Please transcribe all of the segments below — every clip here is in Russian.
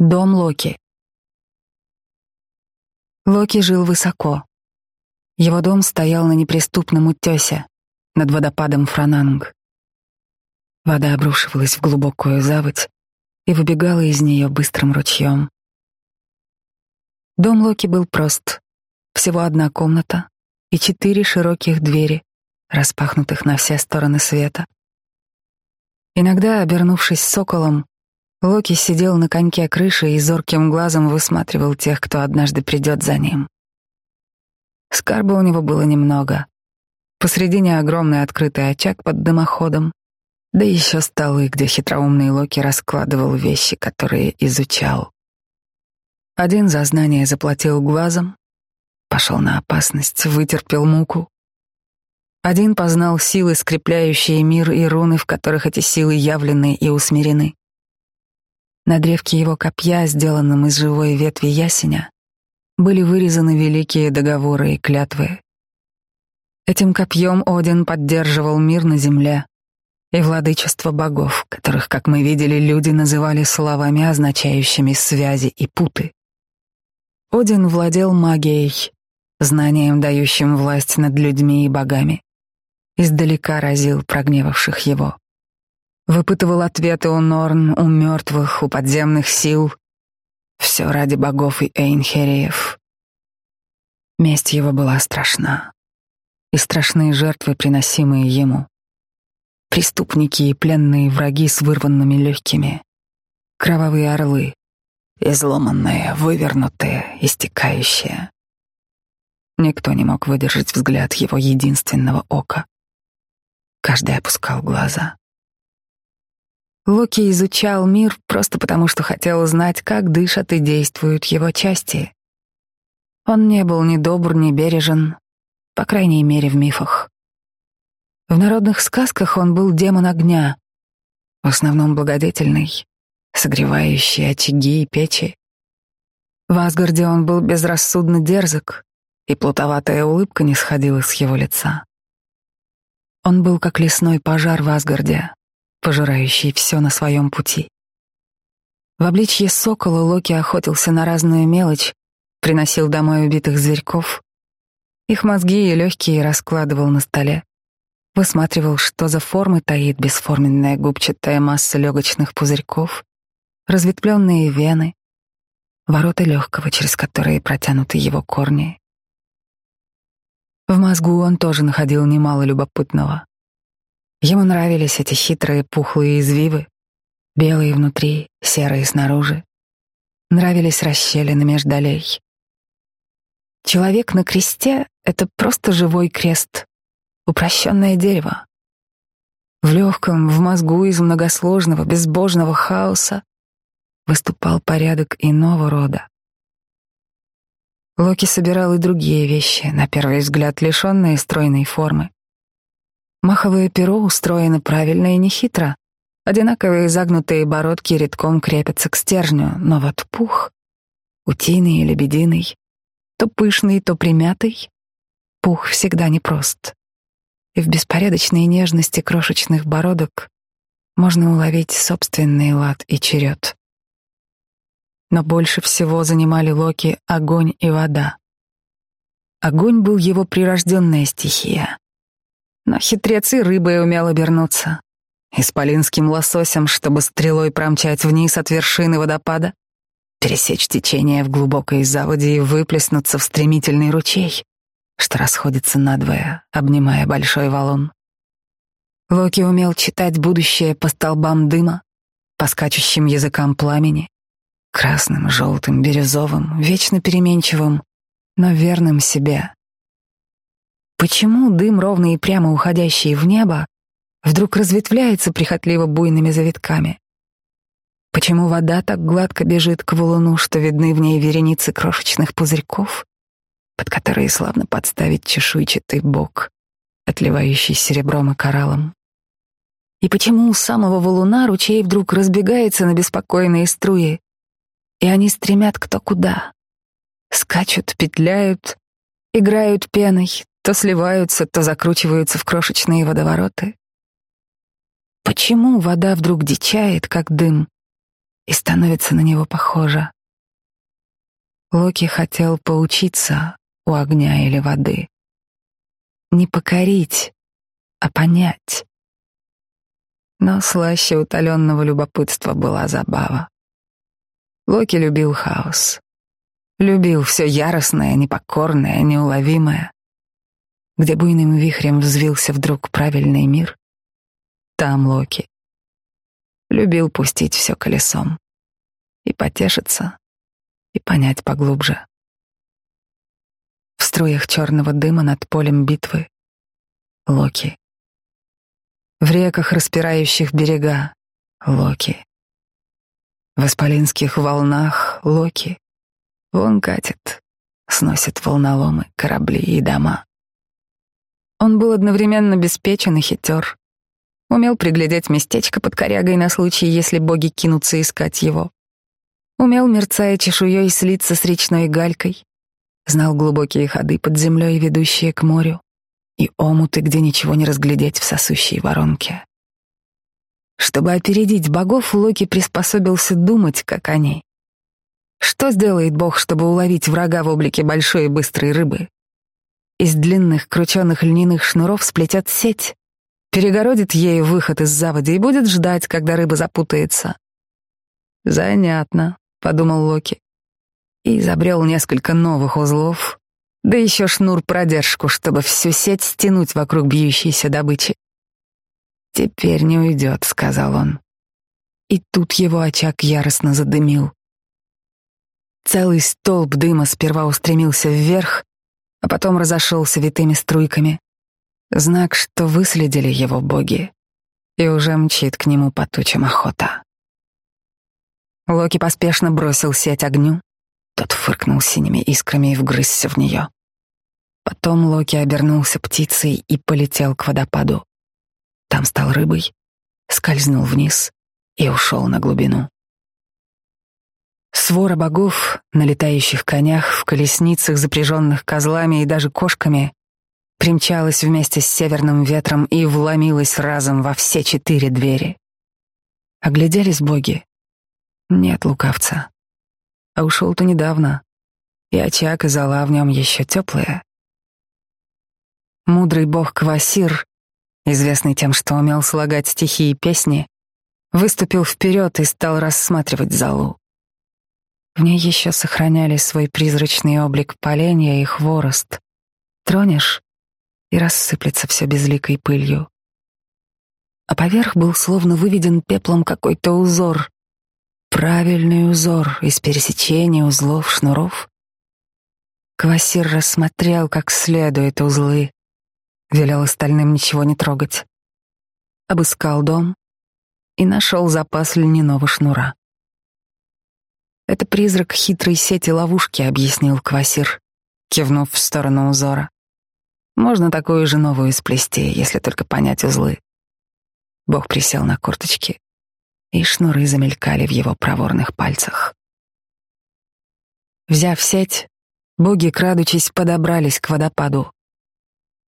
Дом Локи. Локи жил высоко. Его дом стоял на неприступном утесе над водопадом Франанг. Вода обрушивалась в глубокую заводь и выбегала из нее быстрым ручьем. Дом Локи был прост. Всего одна комната и четыре широких двери, распахнутых на все стороны света. Иногда, обернувшись соколом, Локи сидел на коньке крыши и зорким глазом высматривал тех, кто однажды придет за ним. Скарба у него было немного. Посредине огромный открытый очаг под дымоходом, да еще столы, где хитроумный Локи раскладывал вещи, которые изучал. Один за знание заплатил глазом, пошел на опасность, вытерпел муку. Один познал силы, скрепляющие мир и руны, в которых эти силы явлены и усмирены. На древке его копья, сделанном из живой ветви ясеня, были вырезаны великие договоры и клятвы. Этим копьем Один поддерживал мир на земле и владычество богов, которых, как мы видели, люди называли словами, означающими связи и путы. Один владел магией, знанием, дающим власть над людьми и богами. Издалека разил прогневавших его. Выпытывал ответы у Норн, у мертвых, у подземных сил. Все ради богов и Эйнхериев. Месть его была страшна. И страшные жертвы, приносимые ему. Преступники и пленные враги с вырванными легкими. Кровавые орлы. Изломанные, вывернутые, истекающие. Никто не мог выдержать взгляд его единственного ока. Каждый опускал глаза. Локи изучал мир просто потому, что хотел узнать, как дышат и действуют его части. Он не был ни добр, ни бережен, по крайней мере, в мифах. В народных сказках он был демон огня, в основном благодетельный, согревающий очаги и печи. В Асгарде он был безрассудно дерзок, и плутоватая улыбка не сходила с его лица. Он был как лесной пожар в Асгарде, пожирающий все на своем пути. В обличье сокола Локи охотился на разную мелочь, приносил домой убитых зверьков. Их мозги и легкие раскладывал на столе. Высматривал, что за формы таит бесформенная губчатая масса легочных пузырьков, разветвленные вены, ворота легкого, через которые протянуты его корни. В мозгу он тоже находил немало любопытного. Ему нравились эти хитрые пухлые извивы, белые внутри, серые снаружи. Нравились расщелины междолей. Человек на кресте — это просто живой крест, упрощенное дерево. В легком, в мозгу из многосложного, безбожного хаоса выступал порядок иного рода. Локи собирал и другие вещи, на первый взгляд лишенные стройной формы. Маховое перо устроено правильно и нехитро. Одинаковые загнутые бородки редком крепятся к стержню, но вот пух, утиный и лебединый, то пышный, то примятый, пух всегда непрост. И в беспорядочной нежности крошечных бородок можно уловить собственный лад и черед. Но больше всего занимали Локи огонь и вода. Огонь был его прирожденная стихия. Но хитрец и рыбой умел обернуться. Исполинским лососем, чтобы стрелой промчать вниз от вершины водопада, пересечь течение в глубокой заводе и выплеснуться в стремительный ручей, что расходится надвое, обнимая большой валун. Локи умел читать будущее по столбам дыма, по скачущим языкам пламени, красным, желтым, бирюзовым, вечно переменчивым, но верным себе, Почему дым, ровный и прямо уходящий в небо, вдруг разветвляется прихотливо буйными завитками? Почему вода так гладко бежит к валуну, что видны в ней вереницы крошечных пузырьков, под которые славно подставить чешуйчатый бок, отливающий серебром и кораллом? И почему у самого валуна ручей вдруг разбегается на беспокойные струи, и они стремят кто куда? Скачут, петляют, играют пеной, то сливаются, то закручиваются в крошечные водовороты. Почему вода вдруг дичает, как дым, и становится на него похожа. Локи хотел поучиться у огня или воды. Не покорить, а понять. Но слаще утоленного любопытства была забава. Локи любил хаос. Любил все яростное, непокорное, неуловимое. Где буйным вихрем взвился вдруг правильный мир, там Локи. Любил пустить все колесом и потешиться, и понять поглубже. В струях черного дыма над полем битвы Локи. В реках, распирающих берега Локи. В исполинских волнах Локи. Вон катит, сносит волноломы, корабли и дома. Он был одновременно беспечен и хитер. Умел приглядеть местечко под корягой на случай, если боги кинутся искать его. Умел, мерцая чешуей, слиться с речной галькой. Знал глубокие ходы под землей, ведущие к морю, и омуты, где ничего не разглядеть в сосущей воронке. Чтобы опередить богов, Локи приспособился думать, как они. Что сделает бог, чтобы уловить врага в облике большой и быстрой рыбы? Из длинных крученных льняных шнуров сплетет сеть, перегородит ею выход из заводи и будет ждать, когда рыба запутается. Занятно подумал Локи. И изобрел несколько новых узлов, да еще шнур-продержку, чтобы всю сеть стянуть вокруг бьющейся добычи. «Теперь не уйдет», — сказал он. И тут его очаг яростно задымил. Целый столб дыма сперва устремился вверх, а потом разошелся витыми струйками. Знак, что выследили его боги, и уже мчит к нему по тучам охота. Локи поспешно бросил сеть огню. Тот фыркнул синими искрами и вгрызся в нее. Потом Локи обернулся птицей и полетел к водопаду. Там стал рыбой, скользнул вниз и ушел на глубину. Свора богов на летающих конях, в колесницах, запряженных козлами и даже кошками, примчалась вместе с северным ветром и вломилась разом во все четыре двери. Огляделись боги, нет лукавца. А ушел-то недавно, и очаг и зола в нем еще теплые. Мудрый бог Квасир, известный тем, что умел слагать стихи и песни, выступил вперед и стал рассматривать залу. В ней еще сохраняли свой призрачный облик поленья и хворост. Тронешь — и рассыплется все безликой пылью. А поверх был словно выведен пеплом какой-то узор, Правильный узор из пересечения узлов, шнуров. Квасир рассмотрел как следует узлы, велел остальным ничего не трогать. Обыскал дом и нашел запас льняного шнура. «Это призрак хитрой сети ловушки», — объяснил Квасир, кивнув в сторону узора. «Можно такую же новую сплести, если только понять узлы». Бог присел на корточки и шнуры замелькали в его проворных пальцах. Взяв сеть, боги, крадучись, подобрались к водопаду.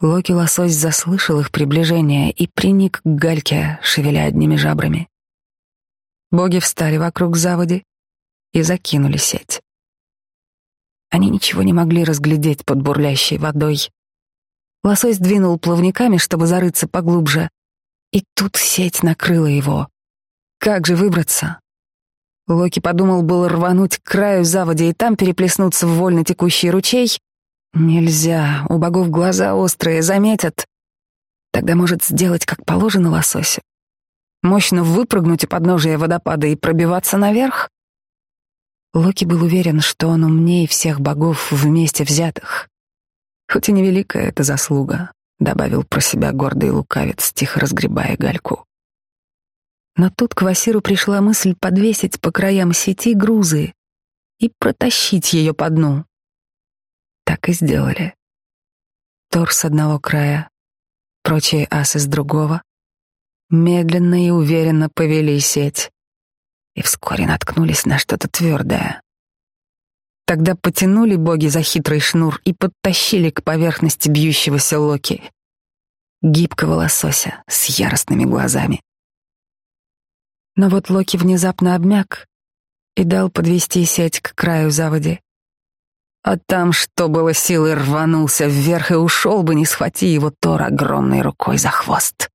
Локи-лосось заслышал их приближение и приник к гальке, шевеля одними жабрами. Боги встали вокруг заводи и закинули сеть. Они ничего не могли разглядеть под бурлящей водой. Лосось двинул плавниками, чтобы зарыться поглубже, и тут сеть накрыла его. Как же выбраться? Локи подумал было рвануть к краю заводи и там переплеснуться в вольно текущий ручей. Нельзя, у богов глаза острые, заметят. Тогда может сделать, как положено лососю. Мощно выпрыгнуть у подножия водопада и пробиваться наверх? Локи был уверен, что он умнее всех богов вместе взятых. Хоть и невеликая эта заслуга, добавил про себя гордый лукавец, тихо разгребая гальку. Но тут к Васиру пришла мысль подвесить по краям сети грузы и протащить ее по дну. Так и сделали. Тор с одного края, прочие асы с другого, медленно и уверенно повели сеть и вскоре наткнулись на что-то твердое. Тогда потянули боги за хитрый шнур и подтащили к поверхности бьющегося Локи, гибкого лосося с яростными глазами. Но вот Локи внезапно обмяк и дал подвести сеть к краю заводи. А там, что было силы, рванулся вверх и ушел бы, не схвати его Тор огромной рукой за хвост.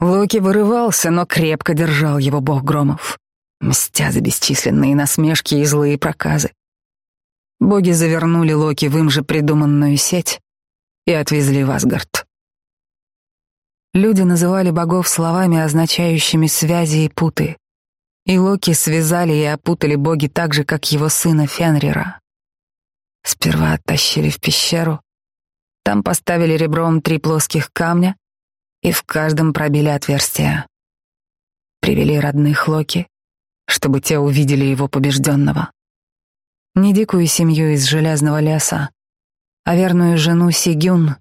Локи вырывался, но крепко держал его бог громов, мстя за бесчисленные насмешки и злые проказы. Боги завернули Локи в им же придуманную сеть и отвезли в Асгард. Люди называли богов словами, означающими связи и путы. И Локи связали и опутали боги так же, как его сына Фенрира. Сперва оттащили в пещеру, там поставили ребром три плоских камня и в каждом пробили отверстия. Привели родных Локи, чтобы те увидели его побежденного. Не дикую семью из железного леса, а верную жену Сигюн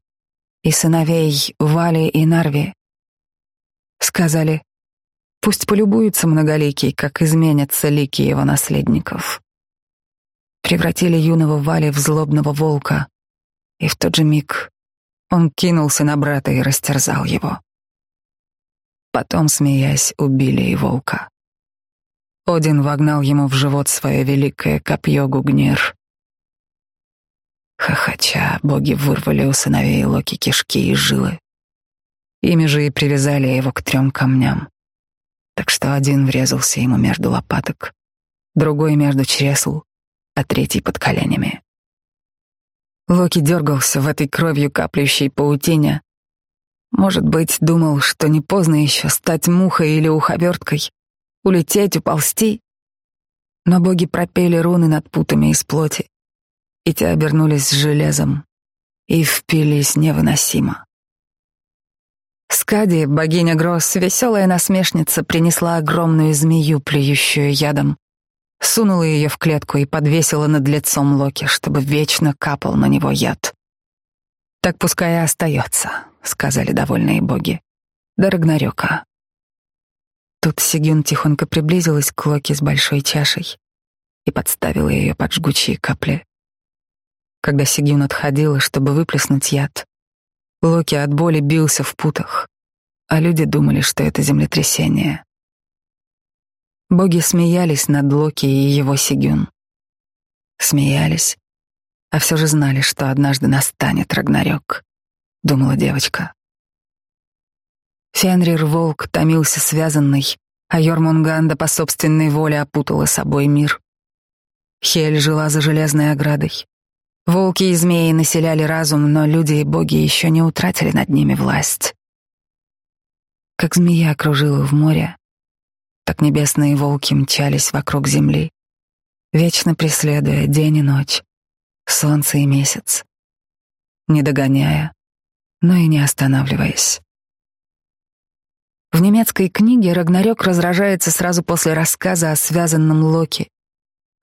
и сыновей Вали и Нарви. Сказали, пусть полюбуются многоликий, как изменятся лики его наследников. Превратили юного Вали в злобного волка, и в тот же миг он кинулся на брата и растерзал его. Потом, смеясь, убили и волка. Один вогнал ему в живот свое великое копье Гугнир. Хохоча, боги вырвали у сыновей Локи кишки и жилы. Ими же и привязали его к трем камням. Так что один врезался ему между лопаток, другой между чресл, а третий под коленями. Локи дергался в этой кровью каплющей паутине. Может быть, думал, что не поздно еще стать мухой или уховерткой, улететь, уползти. Но боги пропели руны над путами из плоти, и те обернулись железом и впились невыносимо. Скади, богиня Гросс, веселая насмешница, принесла огромную змею, плюющую ядом, сунула ее в клетку и подвесила над лицом Локи, чтобы вечно капал на него яд. «Так пускай и остается», — сказали довольные боги. «До Рагнарёка». Тут Сигюн тихонько приблизилась к Локи с большой чашей и подставила ее под жгучие капли. Когда Сигюн отходила, чтобы выплеснуть яд, Локи от боли бился в путах, а люди думали, что это землетрясение. Боги смеялись над Локи и его Сигюн. Смеялись, а все же знали, что однажды настанет Рагнарёк, думала девочка. Фенрир Волк томился связанный, а Йормунганда по собственной воле опутала собой мир. Хель жила за железной оградой. Волки и змеи населяли разум, но люди и боги еще не утратили над ними власть. Как змея кружила в море, так небесные волки мчались вокруг земли, вечно преследуя день и ночь, солнце и месяц, не догоняя, но и не останавливаясь. В немецкой книге Рагнарёк разражается сразу после рассказа о связанном Локи,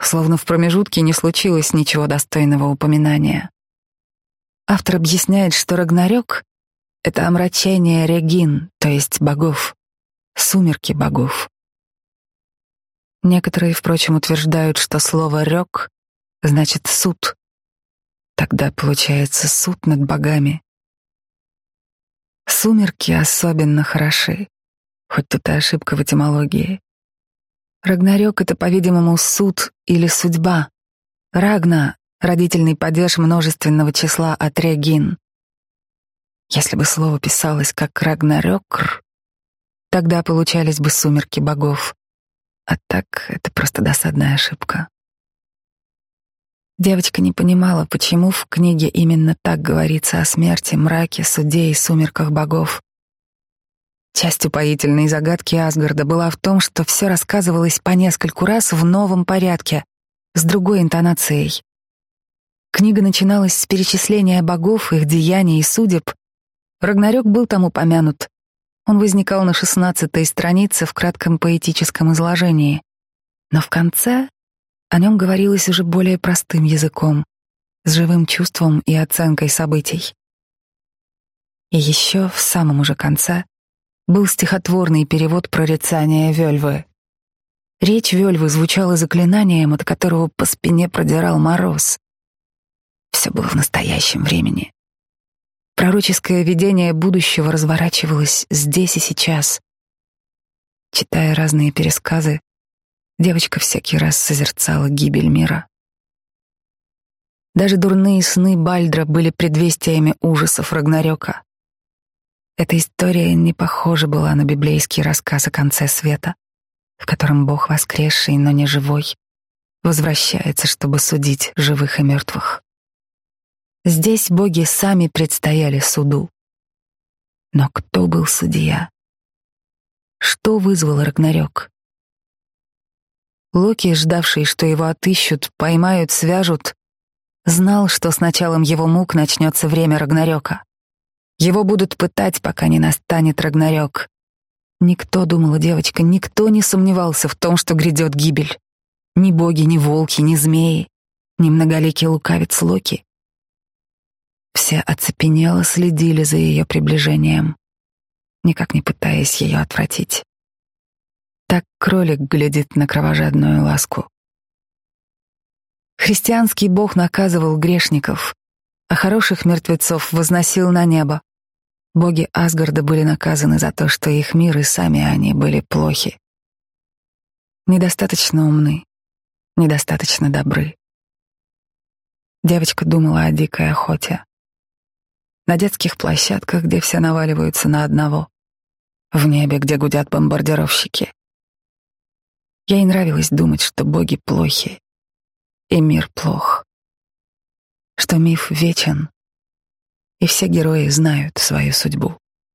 словно в промежутке не случилось ничего достойного упоминания. Автор объясняет, что Рагнарёк — это омрачение регин, то есть богов, сумерки богов. Некоторые, впрочем, утверждают, что слово «рёк» значит «суд». Тогда получается суд над богами. Сумерки особенно хороши, хоть тут и ошибка в этимологии. Рагнарёк — это, по-видимому, суд или судьба. Рагна — родительный падеж множественного числа от регин. Если бы слово писалось как Рагнарёкр, тогда получались бы сумерки богов. А так это просто досадная ошибка. Девочка не понимала, почему в книге именно так говорится о смерти, мраке, суде и сумерках богов. Часть упоительной загадки Асгарда была в том, что все рассказывалось по нескольку раз в новом порядке, с другой интонацией. Книга начиналась с перечисления богов, их деяний и судеб. Рагнарёк был там упомянут, он возникал на шестнадцатой странице в кратком поэтическом изложении, но в конце о нем говорилось уже более простым языком, с живым чувством и оценкой событий. И еще в самом уже конце был стихотворный перевод прорицания Вельвы. Речь Вельвы звучала заклинанием, от которого по спине продирал мороз. Все было в настоящем времени. Пророческое видение будущего разворачивалось здесь и сейчас. Читая разные пересказы, девочка всякий раз созерцала гибель мира. Даже дурные сны Бальдра были предвестиями ужасов Рагнарёка. Эта история не похожа была на библейский рассказ о конце света, в котором Бог воскресший, но не живой, возвращается, чтобы судить живых и мертвых. Здесь боги сами предстояли суду. Но кто был судья? Что вызвал Рагнарёк? Локи, ждавший, что его отыщут, поймают, свяжут, знал, что с началом его мук начнется время Рагнарёка. Его будут пытать, пока не настанет Рагнарёк. Никто, думала девочка, никто не сомневался в том, что грядет гибель. Ни боги, ни волки, ни змеи, ни многоликий лукавец Локи. Все оцепенело следили за ее приближением, никак не пытаясь ее отвратить. Так кролик глядит на кровожадную ласку. Христианский бог наказывал грешников, а хороших мертвецов возносил на небо. Боги Асгарда были наказаны за то, что их мир и сами они были плохи. Недостаточно умны, недостаточно добры. Девочка думала о дикой охоте. На детских площадках, где все наваливаются на одного. В небе, где гудят бомбардировщики. Ей нравилось думать, что боги плохи, и мир плох. Что миф вечен, и все герои знают свою судьбу.